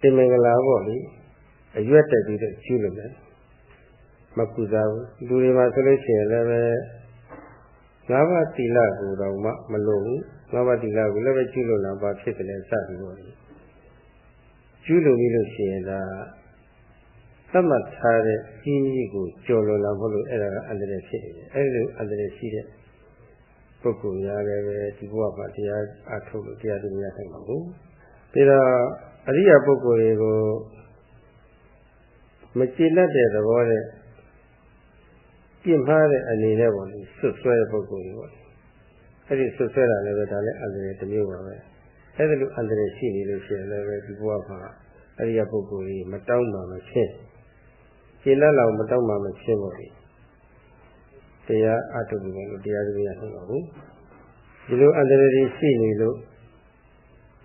တင်မင်္ဂလာပေါ့လေ အရွက်တက်ပြီးတော့ကျူးလို့လည်းမပူစားဘူးလူတွေမှာဆိုလို့ရှိရင်လည်းပဲငါးပါးသီလကိုတော့မှမလို့ဘူးငါးပါးသီလကိုလည်းပဲကျူးလို့လာပါဖြစ်တယ်စသည်ပေါ့လေကျူးလို့ပြီးလို့ရှိရင်ဒါသတ်မှတ်ထားတဲ့ကြီးကြီးကိုကြော်လွန်လာဖို့လို့အဲ့ဒါကအန္တရာယ်ဖြစ်နေတယ်အဲ့လိုအန္တရာယ်ရှိတဲ့ပုဂ္ဂိုလ်များလည်းပဲဒီဘဝမှာတရားအထုတ်လို့တရားသူများဆိုင်ပါဘူးပြီးတော့အရိယာပုဂ္ဂိုလ်တွေကို မကြည်လက်တဲ့သဘောနဲ့ပြင့်မှားတဲ့အနေနဲ့ပေါ့လေဆွဆွဲတဲ့ပုဂ္ဂိုလ်တွေပေါ့အဲ့ဒီဆွဆွဲတာလည်းပဲဒါလည်းအန္တရာယ်တစ်မျိုးပါပဲအဲ့ဒါလိုအန္တရာယ်ရှိနေလို့ရှိရင်လည်းပဲဒီဘဝမှာအရိယာပုဂ္ဂိုလ်ကြီးမတောင်းမှမဖြစ်ကြည်လက်လောက်မတောင်းမှမဖြစ်ပါဘူးတရားအထုပ်ပြီးလို့တရားကြီးရနိုင်ပါဘူးဒီလိုအန္တရာယ်တွေရှိနေလို့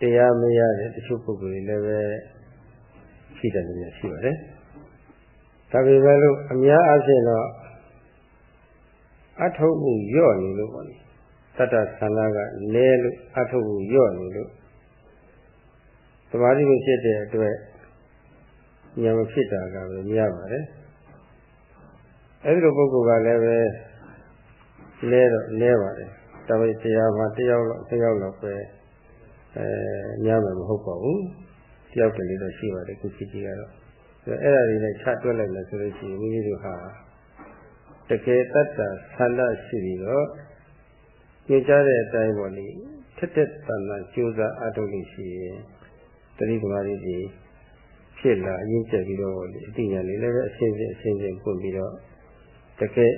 တရားမရတဲ့တချို့ပုဂ္ဂိုလ်တွေလည်းပဲရှိတယ်လို့ရှိပါတယ် ဒါပေမဲ့လို့အများအားဖြင့်တော့အထုပ်မှုညော့နေလို့ပေါ့လေတတ္တသန္တာကလဲလို့အထုပ်မှုညော့နေလို့သမာဓိကိုဖြစ်တဲ့အတွက်ဉာဏ်မဖြစ်တာကပဲများပါတယ်အဲဒီလိုပုဂ္ဂိုလ်ကလည်းပဲလဲတော့လဲပါတယ်ဒါပေမဲ့တရားမှာတယောက်လောက်တယောက်လောက်ပဲအဲများမှာမဟုတ်ပါဘူးတယောက်တည်းလေးတော့ရှိပါတယ်ခုဖြစ်ကြီးကတော့ အဲ့ဒါတွေနဲ့ချတွက်လိုက်မယ်ဆိုလို့ရှိရင်မိမိတို့ဟာတကယ်တတ်တာဆန္ဒရှိပြီးတော့ညွှန်ကြားတဲ့အတိုင်းပေါ့လေထက်တဲ့တန်တာကြိုးစားအထုတ်လို့ရှိရင်တတိကမာရီကြီးဖြစ်လာအရင်ကျက်ပြီးတော့လေအတိညာလေးလည်းပဲအရှင်းချင်းအရှင်းချင်းပွင့်ပြီးတော့တကယ်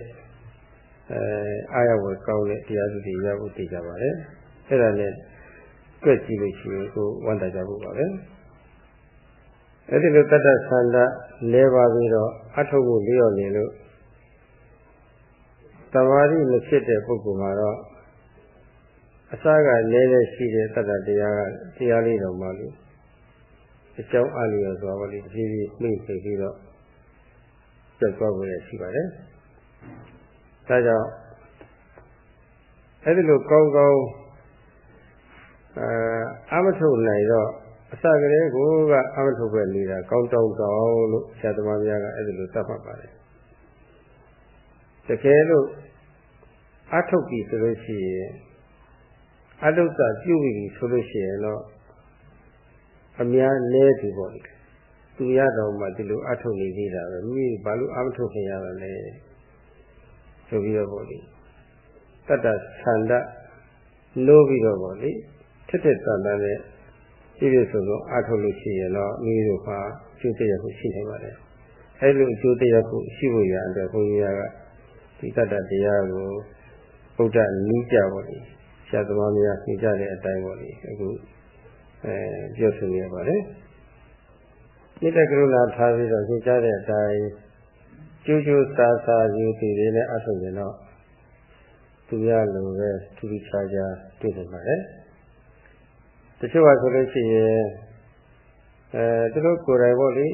အဲအာရဝယ်ကောင်းတဲ့တရားသူတွေရဖို့တည်ကြပါတယ်အဲ့ဒါနဲ့တွေ့ကြည့်လို့ရှိရင်ကိုဝမ်းတာကြဖို့ပါပဲ အဲ့ဒီလိုတတ္တဆန္ဒလဲပါပြီးတော့အထုတ်ဖို့လျော့နေလို့တမာတိမဖြစ်တဲ့ပုဂ္ဂိုလ်မှာတော့အစကလဲလဲရှိတဲ့တတ္တတရားကတရားလေးတော်မှလို့အကြောင်းအလျော်စွာပါလိတဖြည်းဖြည်းနှိမ့်သိပြီးတော့ကျက်သွားဖို့ရရှိပါတယ်။ဒါကြောင့်အဲ့ဒီလိုကောင်းကောင်းအာအမထုတ်နိုင်တော့ အစကလေးကိုကအမထုတ်ပဲနေတာကောင်းတောင်းတောင်းလို့ဆရာသမားများကအဲ့ဒီလိုသတ်မှတ်ပါတယ်တကယ်လို့အထုတ်ပြီဆိုလို့ရှိရင်အတုတ္တပြုပြီဆိုလို့ရှိရင်တော့အများလဲပြီပေါ့လေသူရတော်မှဒီလိုအထုတ်နေသေးတာပဲမိဘာလို့အမထုတ်ခင်ရတာလဲဆိုပြီးတော့ပေါ့လေတတ္တဆန္ဒလို့ပြီးတော့ပေါ့လေထက်ထက်တန်တန်နဲ့ ပြည့်ပြည့်စုံစုံအထုတ်လို့ရှိရင်တော့မိတို့ဟာကျိုးတရားကိုရှိနေပါတယ်အဲလိုအကျိုးတရားကိုရှိဖို့ရတဲ့ဘုန်းကြီးကဒီတတ္တတရားကိုဗုဒ္ဓနီးကြပေါ့လေဆရာသမားများသိကြတဲ့အတိုင်းပေါ့လေအခုအဲပြောဆိုနေပါတယ်နိတ္တကရုဏာထားပြီးတော့သိကြတဲ့အတိုင်းကျိုးကျိုးစားစားယူတည်တွေနဲ့အဆုရင်တော့သူရလိုပဲသူပြီးခြားခြားတွေ့နေပါတယ် တချို့ကဆိုလို့ရှိရင်အဲသူတို့ကိုယ်တိုင်ပေါ့လေ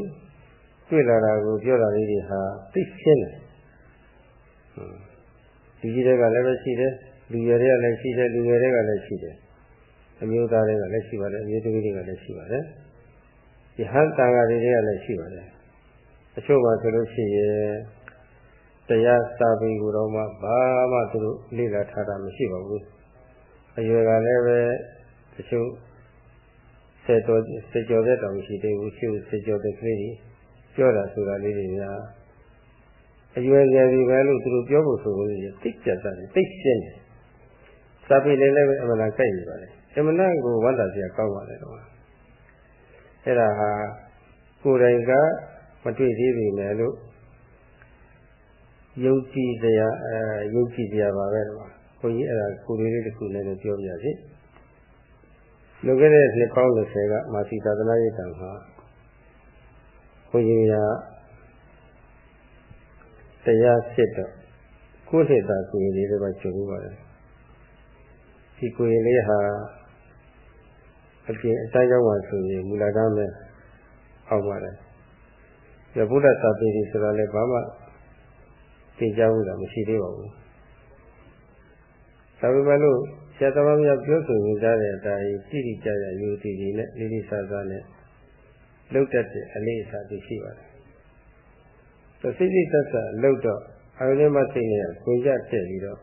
တွေ့လာတာကိုပြောတာလေးတွေဟာသိရှင်းတယ်ဒီကြီးတွေကလည်းပဲရှိတယ်လူရတွေကလည်းရှိတယ်လူငယ်တွေကလည်းရှိတယ်အမျိုးသားတွေကလည်းရှိပါတယ်အမျိုးသမီးတွေကလည်းရှိပါတယ်ဒီဟန်တန်ဃာတွေကလည်းရှိပါတယ်အချို့ကဆိုလို့ရှိရင်တရားစာပေကိုတော့မှဘာမှသူတို့လေ့လာထားတာမရှိပါဘူးအရွယ်ကလည်းပဲတချို့ စေတော်စေကျော်တဲ့တောင်ရှိသေးဘူးရှိစေကျော်တဲ့ကလေးကြီးပြောတာဆိုတာလေးတွေများအရွယ်ငယ်ပြီပဲလို့သူတို့ပြောဖို့ဆိုလို့သိကြတယ်သိရှင်းတယ်စာပေလေးလည်းပဲအမှန်တန်ကြိုက်နေပါလေအမှန်တန်ကိုဝမ်းသာစရာကောင်းပါလေတော့အဲ့ဒါဟာကိုယ်တိုင်ကမတွေ့သေးပြီလေလို့ယုံကြည်တရားအဲယုံကြည်တရားပါပဲတော့ဘုန်းကြီးအဲ့ဒါကိုယ်လေးတစ်ခုလည်းပြောပြစီ လွန်ခဲ့တဲ့နှစ်ပေါင်း20ကမာစီသာသနာ့ရေးတံမှာဘုန်းကြီးကတရားစစ်တော့ကိုယ်နှစ်သာကိုယ်လေးတွေပဲချုပ်ပါတယ်ဒီကိုယ်လေးဟာအပြင်အတိုင်းရောက်မှဆိုရင်မူလကမ်းပဲအောက်ပါတယ်ဒီဗုဒ္ဓသာပေကြီးဆိုတာလည်းဘာမှသင်ကြားမှုတာမရှိသေးပါဘူးဒါပေမဲ့လို့ ဆရာသမားများပြောဆိုနေကြတဲ့အတိုင်းတိတိကျကျယူတည်တည်နဲ့လေးလေးစားစားနဲ့လှုပ်တတ်တဲ့အလေးအစားတွေရှိပါတယ်။ဆိုစိတ်စိတ်သက်သက်လှုပ်တော့အာရုံမစိတ်နဲ့ဝင်ကြတက်ပြီးတော့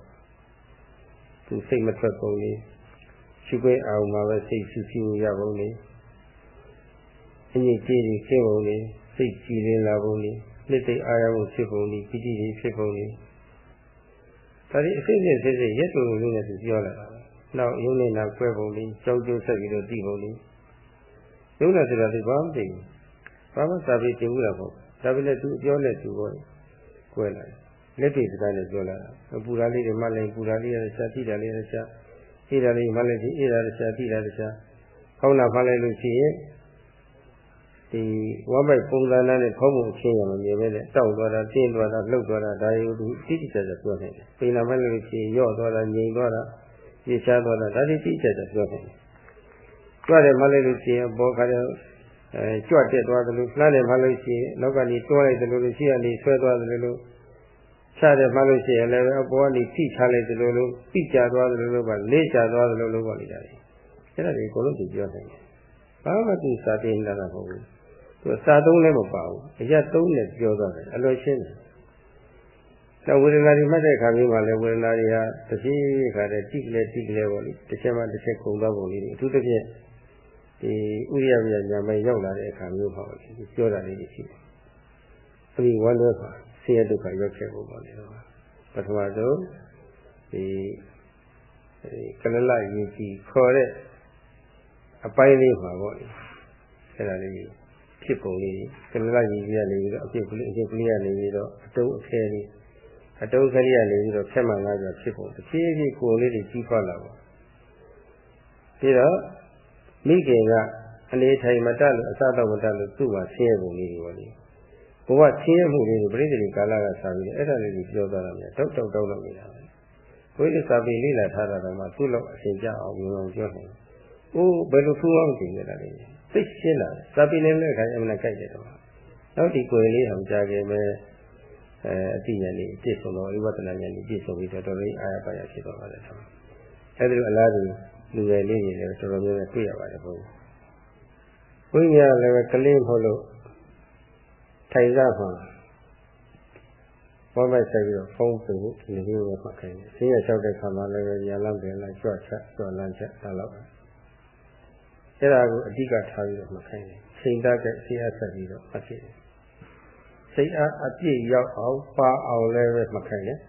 သူစိတ်မထွက်ပုံလေးရှုခွင့်အောင်မှာပဲစိတ်ဆူဆူရပုံလေးအငြိကြီးကြီးဖြစ်ပုံလေးစိတ်ကြည်လင်လာပုံလေးနှစ်သိအာရုံဖြစ်ပုံလေးပိဋိကြီးဖြစ်ပုံလေးဒါဒီအစစ်စစ်စစ်စစ်ရက်တူလေးနဲ့သူပြောလာတာ နောက်ယုံနေတာကွဲပုံလေးကြောက်ကြွဆက်ပြီးတော့တည်ပုံလေးယုံနေဆိုတာဒီဘာမှမသိဘူးဘာမှစာပေတင်ဘူးလားပေါ့ဒါပေမဲ့သူအပြောနဲ့သူပေါ့ကွဲလာတယ်လက်တွေစကားနဲ့ပြောလာတာပူရာလေးတွေမှလည်းပူရာလေးရတဲ့ရှားတိတာလေးရတဲ့ရှားဣဒါလေးမှလည်းဒီဣဒါတဲ့ရှားတိတာတဲ့ရှားခေါင်းနာဖမ်းလိုက်လို့ရှိရင်ဒီဝမ်းပိုက်ပုံသဏ္ဍာန်နဲ့ခေါင်းပုံအချင်းရမမြင်ပဲနဲ့တောက်သွားတာတင်းသွားတာလှုပ်သွားတာဒါရီကိုတိတိကျကျပြောနေတယ်ပိန်နာဖမ်းလိုက်လို့ရှိရင်ရော့သွားတာငြိမ်သွားတာ ပြေရှားသွားတာဒါတိတိကျကျပြောနေတယ်ကြွတယ်မှလည်းလို့ရှိရင်ဘောခါတဲ့အဲကြွတက်သွားတယ်လို့လှမ်းတယ်မှလို့ရှိရင်နောက်ကနေတွန်းလိုက်တယ်လို့ရှိရနေဆွဲသွားတယ်လို့ချတယ်မှလို့ရှိရင်လည်းအပေါ်ကနေထိချလိုက်တယ်လို့ပြိကျသွားတယ်လို့ပါလေးကျသွားတယ်လို့ပါနေတာလေအဲ့ဒါတွေအကုန်လုံးသူပြောနေတယ်ဘာမှသူစာတင်လာတာမဟုတ်ဘူးသူစာသုံးလည်းမပါဘူးအရက်သုံးနဲ့ပြောသွားတယ်အလွယ်ရှင်းတယ် တော့ဝေဒနာတွေမှတ်တဲ့အခါမျိုးမှာလည်းဝေဒနာတွေဟာတစ်ပြေးခါတည်းတိကလေးတိကလေးပေါ့လေတစ်ချက်မှတစ်ချက်ကုန်သွားပုံလေးတွေအထူးသဖြင့်ဒီဥရိယပြညာမဲ့ရောက်လာတဲ့အခါမျိုးမှာပြောတာလေးတွေရှိတယ်။အဲဒီဝမ်းလွဲပါဆင်းရဲဒုက္ခရောက်ခဲ့ပုံပေါ့လေတော့ပထမဆုံးဒီကလလရည်ကြီးခေါ်တဲ့အပိုင်းလေးမှာပေါ့လေအဲ့ဒါလေးဖြစ်ပုံလေးကလလရည်ကြီးကနေပြီးတော့အဖြစ်ကလေးအဖြစ်ကလေးကနေပြီးတော့အတုံးအခဲလေး အတုံးကလေးကနေပြီးတော့ဖြတ်မှန်လာကြဖြစ်ပုံတစ်ဖြည်းဖြည်းကိုယ်လေးတွေကြီးပွားလာပါပြီးတော့မိခင်ကအနေထိုင်မတတ်လို့အစတော့မတတ်လို့သူ့မှာဆင်းရဲပုံလေးတွေပေါ့လေဘဝဆင်းရဲမှုလေးတွေပြိတ္တိကာလကစပြီးအဲ့ဒါလေးကိုပြောသွားတာလေတောက်တောက်တောက်လို့နေတာပဲဘုရားစာပေလေးလာထားတာတော့မှသူ့လောက်အစဉ်ကြအောင်ပြောအောင်ပြောတယ်။အိုးဘယ်လိုဖူးအောင်ကြည့်နေတာလဲ။သိရှင်းလာစာပေလေးနဲ့ခိုင်းအမှန်ကြိုက်တယ်တော့။နောက်ဒီကိုယ်လေးအောင်ကြားခဲ့မယ် အဲအတိညာလေးပြည့်စုံတော့ဝိပဿနာဉာဏ်ကြီးပြည့်စုံပြီးတော့တော်တော်လေးအားရပါရဖြစ်သွားပါတယ်ဆို။အဲဒီလိုအလားတူလူငယ်လေးတွေလည်းတော်တော်များများတွေ့ရပါတယ်ဘုရား။ဘုရားလည်းကလေးမဟုတ်လို့ထိုင်စားမှာဘောမိုက်ဆိုင်ပြီးတော့ဖုံးဖို့ဒီလိုမျိုးပဲမှတ်ခိုင်းတယ်။ဈေးရလျှောက်တဲ့ခါမှာလည်းညာလမ်းတယ်လိုက်ကြွချက်ကြွလမ်းချက်ဒါတော့အဲ့ဒါကိုအဓိကထားပြီးတော့မှတ်ခိုင်းတယ်။ချိန်တတ်တဲ့ဈေးအဆက်ပြီးတော့မှတ်ဖြစ်တယ်။ စိတ်အားအပြည့်ရောက်အောင်ပါအောင်လည်းပဲမှတ်ခိုင်းတယ်။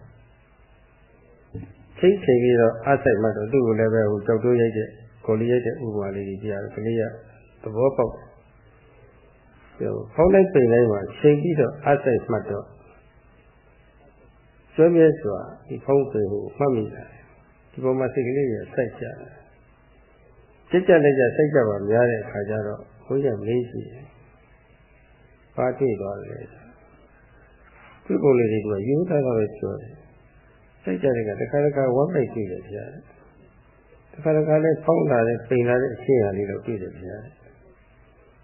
ချိန်ချိန်ပြီးတော့အဆိုင်မှတော့သူ့ကိုလည်းပဲဟိုကြောက်တိုးရိုက်တဲ့ကိုလေးရိုက်တဲ့ဥပမာလေးကြီးပြရတယ်။ကလေးကသဘောပေါက်ပြောဖောင်းလိုက်ပိန်လိုက်မှာချိန်ပြီးတော့အဆိုင်မှတ်တော့ကျွမ်းမြဲစွာဒီဖုံးပေကိုမှတ်မိတာဒီပေါ်မှာစိတ်ကလေးကြီးစိုက်ကြတယ်ကြက်ကြလက်ကြစိုက်ကြပါများတဲ့အခါကျတော့ဘုန်းကြီးမေးကြည့်တယ်ဘာတွေ့သွားလဲ သူ့ကိုယ်လေးတွေကယူသားတော့ပြောတယ်စိုက်ကြတဲ့ကတခါတခါဝမ်းပိတ်ကြည့်တယ်ဗျာတခါတခါလည်းဖောင်းလာတဲ့ပိန်လာတဲ့အရှင်းအရာလေးတော့တွေ့တယ်ဗျာ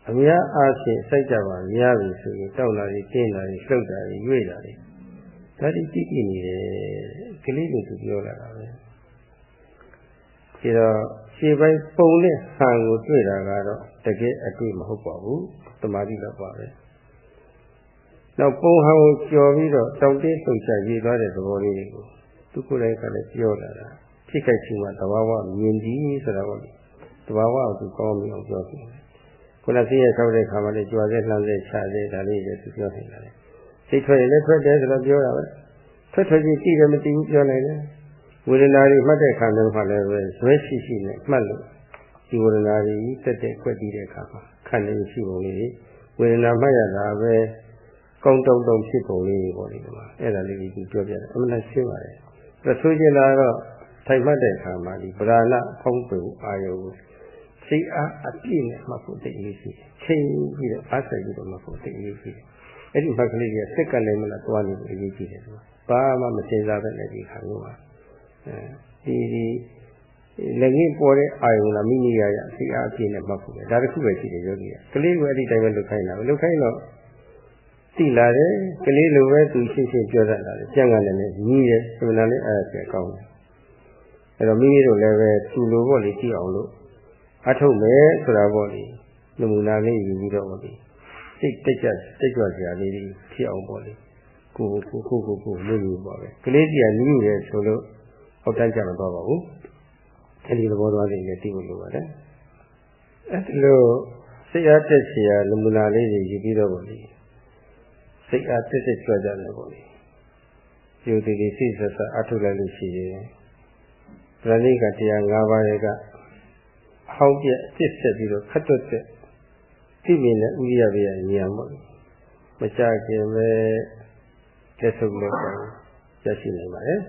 အများအားဖြင့်စိုက်ကြပါများပြီဆိုရင်တောက်လာပြီးကျင်းလာပြီးလှုပ်တာပြီးရွေ့တာပြီးဒါတိတိတိနေတယ်ကလေးတွေသူပြောလာတာပဲဒီတော့ခြေပိုင်းပုံနဲ့ဟန်ကိုတွေ့တာကတော့တကယ်အတွေ့မဟုတ်ပါဘူးတမာတိတော့ပါပဲ နောက်ပုံဟန်ကိုကြော်ပြီးတော့တောက်တင်းလှုပ်ရှားရေးသွားတဲ့သဘောလေးတွေကိုသူကိုယ်တိုင်ကလည်းပြောလာတာဖြစ်ခိုက်ခြင်းကတဘာဝမြင်ပြီးဆိုတာပေါ့တဘာဝကိုသူကောင်းမြင်အောင်ပြောတယ်ခုနစိတ်ရဆောက်တဲ့ခါမှလည်းကြွားတဲ့လှမ်းတဲ့ခြားတဲ့ဒါလေးတွေသူပြောနေတာလေစိတ်ထွက်ရင်လည်းထွက်တယ်ဆိုတော့ပြောတာပဲထွက်ထွက်ချင်းကြည့်တယ်မသိဘူးပြောနိုင်တယ်ဝေဒနာတွေမှတ်တဲ့ခါမျိုးမှလည်းပဲဇွဲရှိရှိနဲ့မှတ်လို့ဒီဝေဒနာတွေတက်တဲ့ခွက်တည်တဲ့အခါမှာခံနေရှိပုံလေးဝေဒနာမှတ်ရတာပဲ ကောင်းတုံတုံဖြစ်ပုံလေးပေါ့ဒီမှာအဲ့ဒါလေးကိုပြောပြတယ်အမှန်တရှင်းပါတယ်ဒါဆိုချင်တာတော့ထိုင်မှတ်တဲ့အခါမှာဒီဗราဏဖုံးပူအာယုစိတ်အားအပြည့်နဲ့မှတ်ဖို့တိတ်လေးရှိတယ်ချိန်ပြီးတော့အားဆိုင်ပြီးတော့မှတ်ဖို့တိတ်လေးရှိတယ်အဲ့ဒီမှတ်ကလေးကစက်ကလည်းမလားသွားနေလို့အရေးကြီးတယ်ဘာမှမစင်စားပဲနဲ့ဒီခါမျိုးပါအဲဒီဒီလည်းကြီးပေါ်တဲ့အာယုံလားမိမိရရစိတ်အားအပြည့်နဲ့မှတ်ဖို့ပဲဒါတခုပဲရှိတယ်ယောဂီကကလေးကအဲ့ဒီတိုင်းပဲလုပ်ခိုင်းတာပဲလုပ်ခိုင်းတော့ သိလာတယ်ကလေးလိုပဲသူရှင်းရှင်းပြောတတ်လာတယ်ကြံ့ကလည်းညီးတယ်သမဏလေးအဲ့ဒါပြန်ကောင်းတယ်အဲ့တော့မိမိတို့လည်းပဲသူလိုပေါ့လေကြည့်အောင်လို့အထုတ်မယ်ဆိုတာပေါ့လေနမူနာလေးယူပြီးတော့ပေါ့လေစိတ်တက်ကြတက်ကြွစရာလေးတွေဖြစ်အောင်ပေါ့လေကိုကိုကိုကိုကိုလို့ယူပါပဲကလေးကြီးကညီးတယ်ဆိုလို့ဟောက်တန်းကြမတော့ပါဘူးအဲ့ဒီသဘောသွားလေးလည်းသိဖို့လိုပါတယ်အဲ့ဒီလိုစိတ်အားတက်စရာနမူနာလေးတွေယူပြီးတော့ပေါ့လေ စိတ်အားတက်တက်ကြွကြတယ်ပေါ့လေယူတည်တည်စိတ်ဆက်ဆက်အထုလိုက်လို့ရှိရင်ဗရဏိကတရား၅ပါးရဲ့ကအဟောင်းပြအစ်ဆက်ပြီးတော့ခတ်တွတ်တဲ့သိမြင်တဲ့ဥရိယဘေးဉာဏ်ပေါ့မချခင်ပဲလက်ဆုပ်လက်ပါရရှိနိုင်ပါတယ်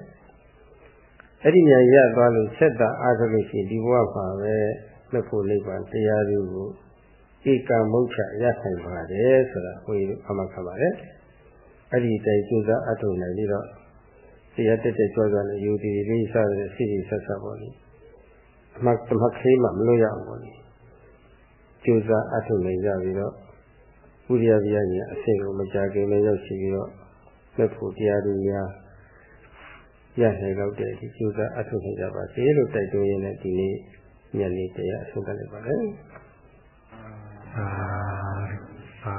အဲ့ဒီဉာဏ်ရသွားလို့ဆက်တာအားထုတ်လို့ရှိရင်ဒီဘဝမှာပဲလက်ဖို့နိဗ္ဗာန်တရားတွေကို ဧကမုတ်ချရနိုင်ပါတယ်ဆိုတာဘုရားအမှတ်ခံပါတယ်အဲ့ဒီတိုင်ကျူးစားအထုတ်နိုင်ပြီးတော့တရားတက်တက်ကြွကြွနဲ့ယူတည်လေးစားတဲ့စိတ်ဆက်ဆက်ပါလိမ့်အမှတ်တမခေးမှမလို့ရအောင်ပါလိမ့်ကျူးစားအထုတ်နိုင်ကြပြီးတော့ပုရိယဗျာကြီးအဆင့်ကိုမကြခင်လည်းရောက်ရှိပြီးတော့လက်ဖို့တရားတွေများရနိုင်တော့တဲ့ဒီကျူးစားအထုတ်နိုင်ကြပါစေလို့တိုက်တွန်းရင်းနဲ့ဒီနေ့ညနေတရားအဆုံးသတ်လိုက်ပါမယ်。 Saripah.